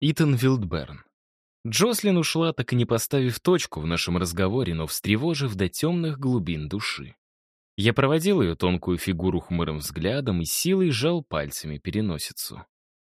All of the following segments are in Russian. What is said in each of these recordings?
Итан Вилдберн. Джослин ушла, так и не поставив точку в нашем разговоре, но встревожив до темных глубин души. Я проводил ее тонкую фигуру хмурым взглядом и силой сжал пальцами переносицу.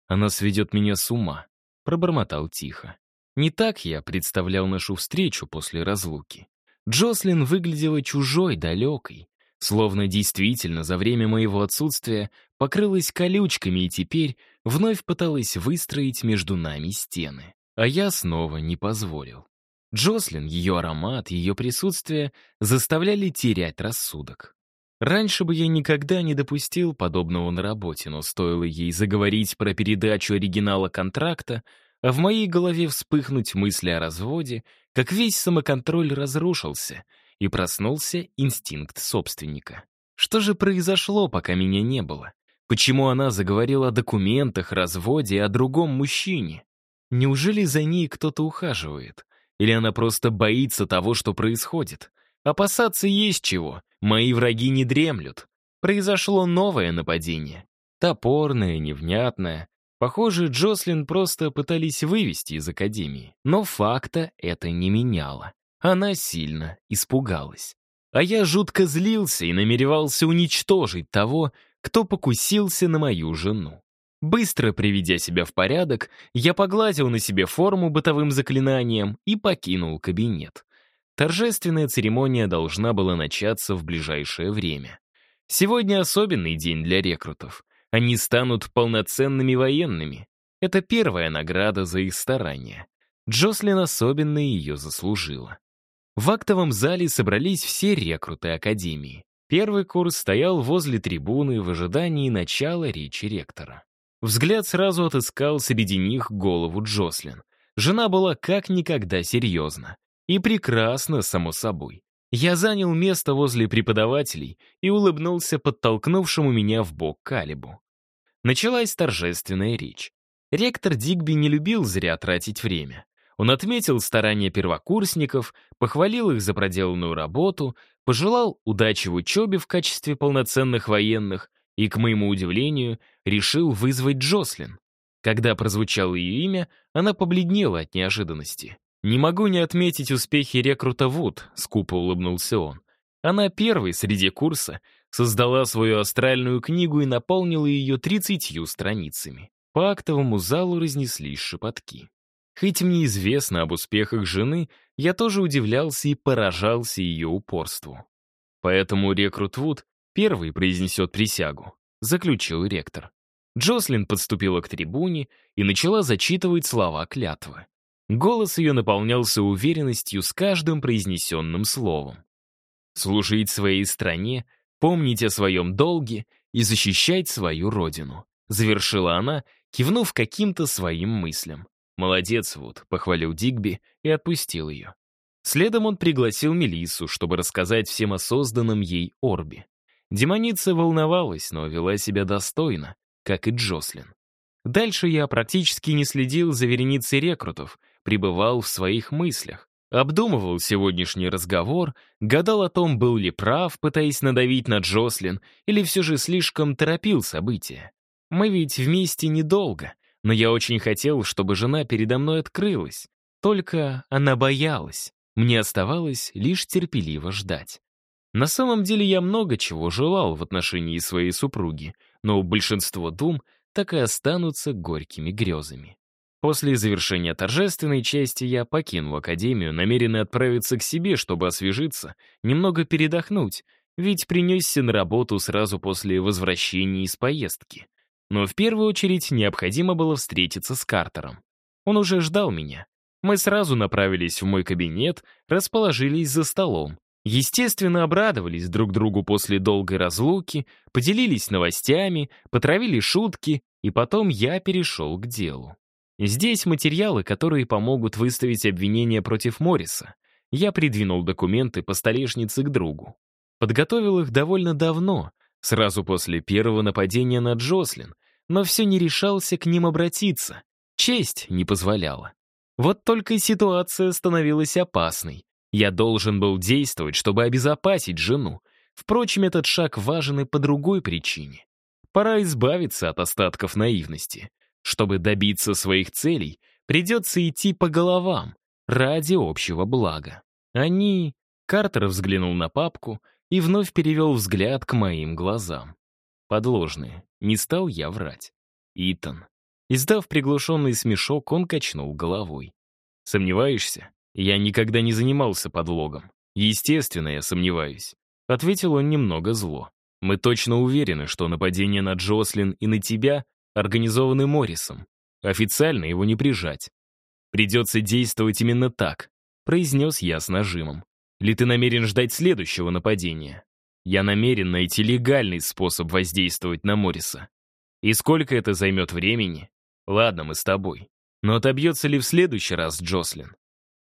«Она сведет меня с ума», — пробормотал тихо. Не так я представлял нашу встречу после разлуки. Джослин выглядела чужой, далекой, словно действительно за время моего отсутствия покрылась колючками и теперь вновь пыталась выстроить между нами стены. А я снова не позволил. Джослин, ее аромат, ее присутствие заставляли терять рассудок. Раньше бы я никогда не допустил подобного на работе, но стоило ей заговорить про передачу оригинала контракта, а в моей голове вспыхнуть мысли о разводе, как весь самоконтроль разрушился, и проснулся инстинкт собственника. Что же произошло, пока меня не было? Почему она заговорила о документах, разводе о другом мужчине? Неужели за ней кто-то ухаживает? Или она просто боится того, что происходит? Опасаться есть чего. Мои враги не дремлют. Произошло новое нападение. Топорное, невнятное. Похоже, Джослин просто пытались вывести из Академии. Но факта это не меняло. Она сильно испугалась. А я жутко злился и намеревался уничтожить того, кто покусился на мою жену. Быстро приведя себя в порядок, я погладил на себе форму бытовым заклинанием и покинул кабинет. Торжественная церемония должна была начаться в ближайшее время. Сегодня особенный день для рекрутов. Они станут полноценными военными. Это первая награда за их старания. Джослин особенно ее заслужила. В актовом зале собрались все рекруты Академии. Первый курс стоял возле трибуны в ожидании начала речи ректора. Взгляд сразу отыскал среди них голову Джослин. Жена была как никогда серьезна. И прекрасно, само собой. Я занял место возле преподавателей и улыбнулся подтолкнувшему меня в бок Калибу. Началась торжественная речь. Ректор Дигби не любил зря тратить время. Он отметил старания первокурсников, похвалил их за проделанную работу, пожелал удачи в учебе в качестве полноценных военных и, к моему удивлению, решил вызвать Джослин. Когда прозвучало ее имя, она побледнела от неожиданности. «Не могу не отметить успехи рекрута Вуд», — скупо улыбнулся он. Она первой среди курса создала свою астральную книгу и наполнила ее тридцатью страницами. По актовому залу разнеслись шепотки. Хоть мне известно об успехах жены, я тоже удивлялся и поражался ее упорству. Поэтому рекрут Вуд первый произнесет присягу, заключил ректор. Джослин подступила к трибуне и начала зачитывать слова клятвы. Голос ее наполнялся уверенностью с каждым произнесенным словом. «Служить своей стране, помнить о своем долге и защищать свою родину», завершила она, кивнув каким-то своим мыслям. «Молодец, Вуд», — похвалил Дигби и отпустил ее. Следом он пригласил Мелиссу, чтобы рассказать всем о созданном ей орбе. Демоница волновалась, но вела себя достойно, как и Джослин. Дальше я практически не следил за вереницей рекрутов, пребывал в своих мыслях, обдумывал сегодняшний разговор, гадал о том, был ли прав, пытаясь надавить на Джослин, или все же слишком торопил события. Мы ведь вместе недолго, но я очень хотел, чтобы жена передо мной открылась. Только она боялась. Мне оставалось лишь терпеливо ждать. На самом деле я много чего желал в отношении своей супруги, но большинство дум так и останутся горькими грезами. После завершения торжественной части я покинул академию, намеренный отправиться к себе, чтобы освежиться, немного передохнуть, ведь принесся на работу сразу после возвращения из поездки. Но в первую очередь необходимо было встретиться с Картером. Он уже ждал меня. Мы сразу направились в мой кабинет, расположились за столом. Естественно, обрадовались друг другу после долгой разлуки, поделились новостями, потравили шутки, и потом я перешел к делу. Здесь материалы, которые помогут выставить обвинение против Морриса. Я придвинул документы по столешнице к другу. Подготовил их довольно давно, сразу после первого нападения на Джослин, но все не решался к ним обратиться. Честь не позволяла. Вот только ситуация становилась опасной. Я должен был действовать, чтобы обезопасить жену. Впрочем, этот шаг важен и по другой причине. Пора избавиться от остатков наивности. Чтобы добиться своих целей, Придется идти по головам, ради общего блага. Они... Картер взглянул на папку и вновь перевел взгляд к моим глазам. Подложные. Не стал я врать. Итан. Издав приглушенный смешок, он качнул головой. «Сомневаешься? Я никогда не занимался подлогом. Естественно, я сомневаюсь». Ответил он немного зло. «Мы точно уверены, что нападение на Джослин и на тебя организованы Моррисом. Официально его не прижать. Придется действовать именно так», произнес я с нажимом. «Ли ты намерен ждать следующего нападения?» Я намерен найти легальный способ воздействовать на Морриса. И сколько это займет времени? Ладно, мы с тобой. Но отобьется ли в следующий раз Джослин?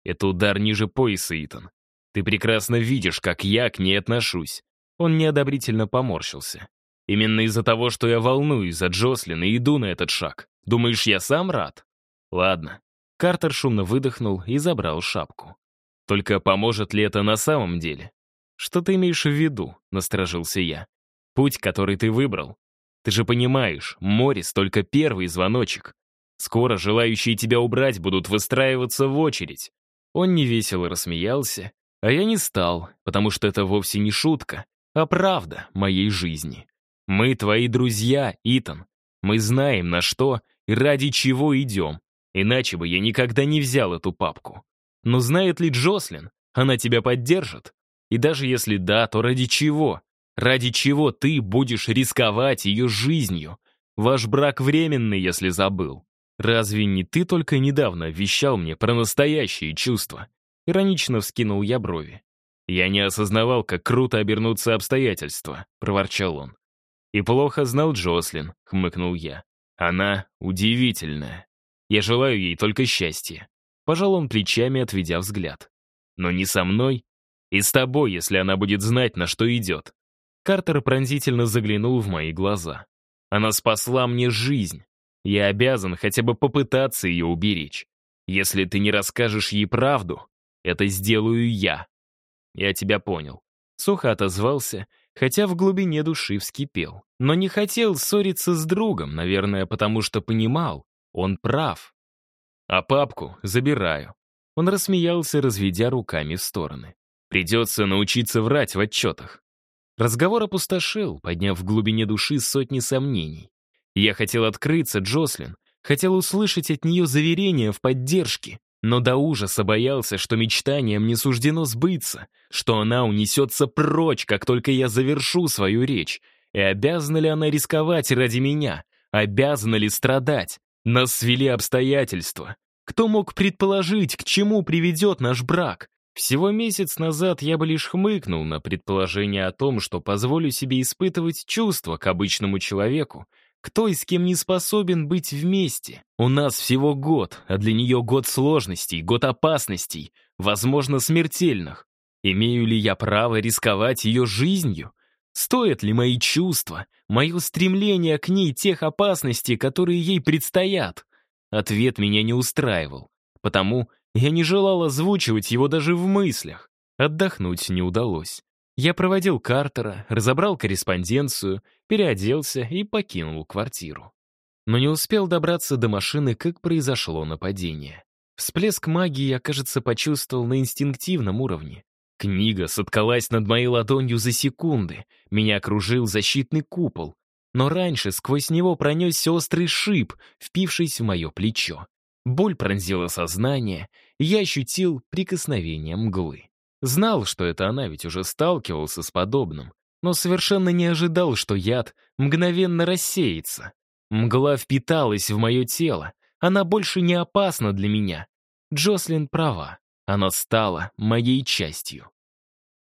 Это удар ниже пояса, Итан. Ты прекрасно видишь, как я к ней отношусь. Он неодобрительно поморщился. Именно из-за того, что я волнуюсь за Джослин и иду на этот шаг. Думаешь, я сам рад? Ладно. Картер шумно выдохнул и забрал шапку. Только поможет ли это на самом деле? «Что ты имеешь в виду?» — насторожился я. «Путь, который ты выбрал. Ты же понимаешь, Морис только первый звоночек. Скоро желающие тебя убрать будут выстраиваться в очередь». Он невесело рассмеялся, а я не стал, потому что это вовсе не шутка, а правда моей жизни. Мы твои друзья, Итан. Мы знаем, на что и ради чего идем. Иначе бы я никогда не взял эту папку. Но знает ли Джослин? Она тебя поддержит? И даже если да, то ради чего? Ради чего ты будешь рисковать ее жизнью? Ваш брак временный, если забыл. Разве не ты только недавно вещал мне про настоящие чувства? Иронично вскинул я брови. Я не осознавал, как круто обернутся обстоятельства, проворчал он. И плохо знал Джослин, хмыкнул я. Она удивительная. Я желаю ей только счастья. Пожал он плечами, отведя взгляд. Но не со мной и с тобой, если она будет знать, на что идет. Картер пронзительно заглянул в мои глаза. Она спасла мне жизнь. Я обязан хотя бы попытаться ее уберечь. Если ты не расскажешь ей правду, это сделаю я. Я тебя понял. Сухо отозвался, хотя в глубине души вскипел. Но не хотел ссориться с другом, наверное, потому что понимал, он прав. А папку забираю. Он рассмеялся, разведя руками в стороны. Придется научиться врать в отчетах. Разговор опустошил, подняв в глубине души сотни сомнений. Я хотел открыться Джослин, хотел услышать от нее заверения в поддержке, но до ужаса боялся, что мечтаниям не суждено сбыться, что она унесется прочь, как только я завершу свою речь. И обязана ли она рисковать ради меня? Обязана ли страдать? Нас свели обстоятельства. Кто мог предположить, к чему приведет наш брак? Всего месяц назад я бы лишь хмыкнул на предположение о том, что позволю себе испытывать чувства к обычному человеку, кто и с кем не способен быть вместе. У нас всего год, а для нее год сложностей, год опасностей, возможно, смертельных. Имею ли я право рисковать ее жизнью? Стоят ли мои чувства, мое стремление к ней тех опасностей, которые ей предстоят? Ответ меня не устраивал, потому я не желал озвучивать его даже в мыслях. Отдохнуть не удалось. Я проводил Картера, разобрал корреспонденцию, переоделся и покинул квартиру. Но не успел добраться до машины, как произошло нападение. Всплеск магии я, кажется, почувствовал на инстинктивном уровне. Книга соткалась над моей ладонью за секунды, меня окружил защитный купол, но раньше сквозь него пронесся острый шип, впившийся в мое плечо. Боль пронзила сознание, и я ощутил прикосновение мглы. Знал, что это она, ведь уже сталкивался с подобным, но совершенно не ожидал, что яд мгновенно рассеется. Мгла впиталась в мое тело, она больше не опасна для меня. Джослин права, она стала моей частью.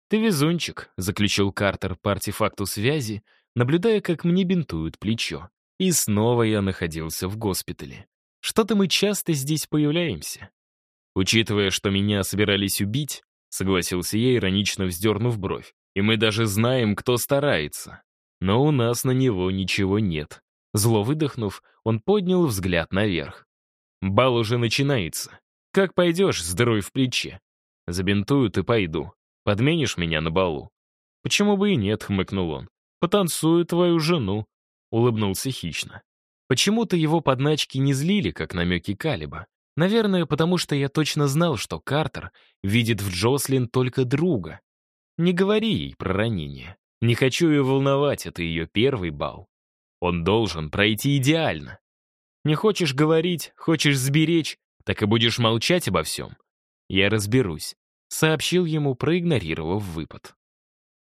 «Ты везунчик», — заключил Картер по артефакту связи, наблюдая, как мне бинтуют плечо. И снова я находился в госпитале. Что-то мы часто здесь появляемся. Учитывая, что меня собирались убить, согласился я, иронично вздернув бровь. И мы даже знаем, кто старается. Но у нас на него ничего нет. Зло выдохнув, он поднял взгляд наверх. Бал уже начинается. Как пойдешь, здоровь в плече. Забинтуют и пойду. Подменишь меня на балу? Почему бы и нет, хмыкнул он. Потанцую твою жену. Улыбнулся хищно. Почему-то его подначки не злили, как намеки Калиба. Наверное, потому что я точно знал, что Картер видит в Джослин только друга. Не говори ей про ранение. Не хочу ее волновать, это ее первый бал. Он должен пройти идеально. Не хочешь говорить, хочешь сберечь, так и будешь молчать обо всем. Я разберусь, сообщил ему, проигнорировав выпад.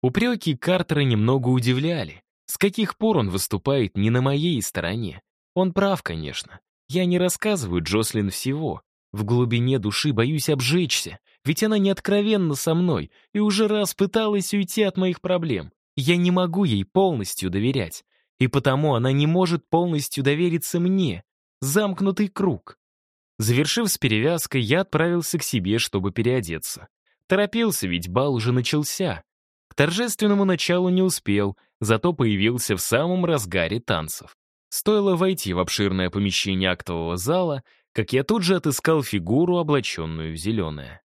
Упреки Картера немного удивляли. С каких пор он выступает не на моей стороне? Он прав, конечно. Я не рассказываю Джослин всего. В глубине души боюсь обжечься, ведь она не откровенна со мной и уже раз пыталась уйти от моих проблем. Я не могу ей полностью доверять, и потому она не может полностью довериться мне. Замкнутый круг. Завершив с перевязкой, я отправился к себе, чтобы переодеться. Торопился, ведь бал уже начался. К торжественному началу не успел, зато появился в самом разгаре танцев. Стоило войти в обширное помещение актового зала, как я тут же отыскал фигуру, облаченную в зеленое.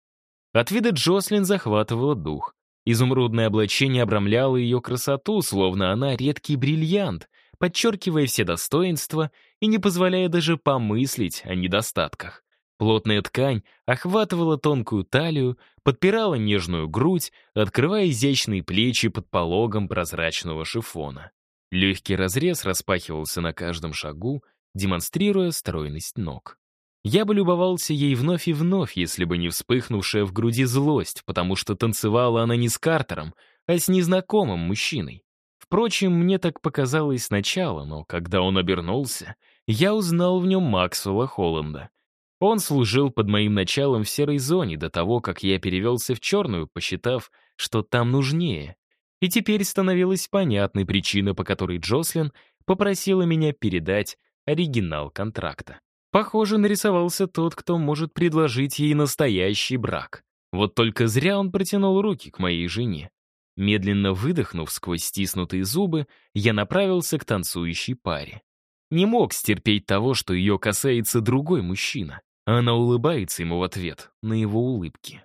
От вида Джослин захватывало дух. Изумрудное облачение обрамляло ее красоту, словно она редкий бриллиант, подчеркивая все достоинства и не позволяя даже помыслить о недостатках. Плотная ткань охватывала тонкую талию, подпирала нежную грудь, открывая изящные плечи под пологом прозрачного шифона. Легкий разрез распахивался на каждом шагу, демонстрируя стройность ног. Я бы любовался ей вновь и вновь, если бы не вспыхнувшая в груди злость, потому что танцевала она не с Картером, а с незнакомым мужчиной. Впрочем, мне так показалось сначала, но когда он обернулся, я узнал в нем Максвелла Холланда. Он служил под моим началом в серой зоне до того, как я перевелся в черную, посчитав, что там нужнее. И теперь становилась понятной причина, по которой Джослин попросила меня передать оригинал контракта. Похоже, нарисовался тот, кто может предложить ей настоящий брак. Вот только зря он протянул руки к моей жене. Медленно выдохнув сквозь стиснутые зубы, я направился к танцующей паре. Не мог стерпеть того, что ее касается другой мужчина. Она улыбается ему в ответ на его улыбки.